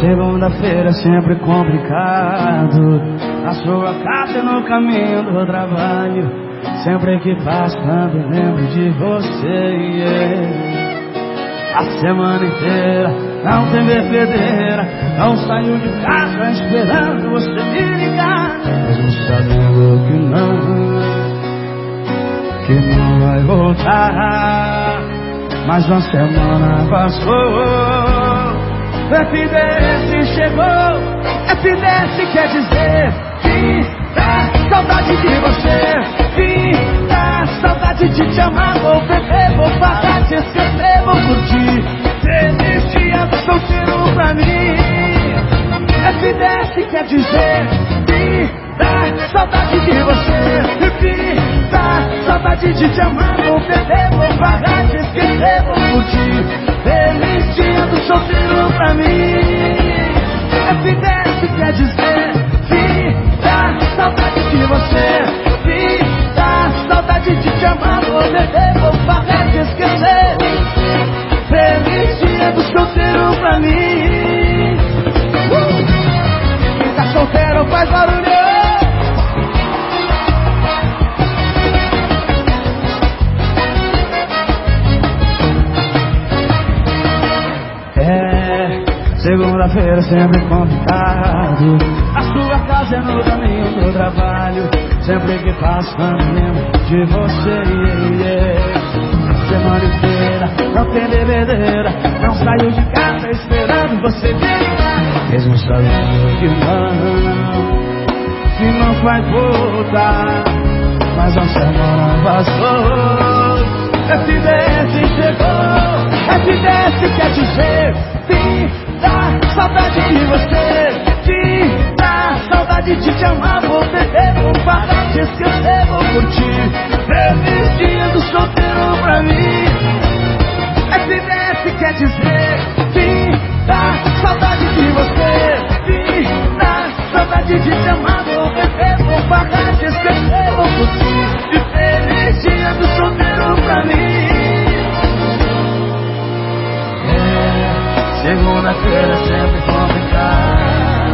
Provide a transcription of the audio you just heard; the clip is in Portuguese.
Segunda-feira é sempre complicado. Na sua casa e no caminho do trabalho. Sempre que passo também lembro de você yeah. A semana inteira não tem bebedeira. Não saio de casa esperando você me ligar. Mesmo sabendo que não Que não vai voltar. Mas uma semana passou FDS chegou. FDS quer dizer que dá saudade de você. Que dá saudade de te amar. Vou beber, vou parar, te esquecer, vou curtir. Feliz dia do solteiro pra mim. FDS quer dizer que dá saudade de você. Que dá saudade de te amar. Vou beber, vou parar, te esquecer, vou curtir. Feliz dia do solteiro pra mim Segunda-feira sempre complicado A sua casa é no caminho do trabalho Sempre que passo lembro de você. Semana inteira não tem bebedeira Não saio de casa esperando você vir Mesmo sabendo que não Que não vai voltar Mas a semana passou FDS chegou FDS quer dizer Sim saudade de você. Que dá saudade de te amar. Vou beber, vou parar, te esquecer, vou curtir Feliz dia do solteiro pra mim. FDF quer dizer. Que dá saudade de você. Que dá saudade de te amar Segunda-feira sempre complicado.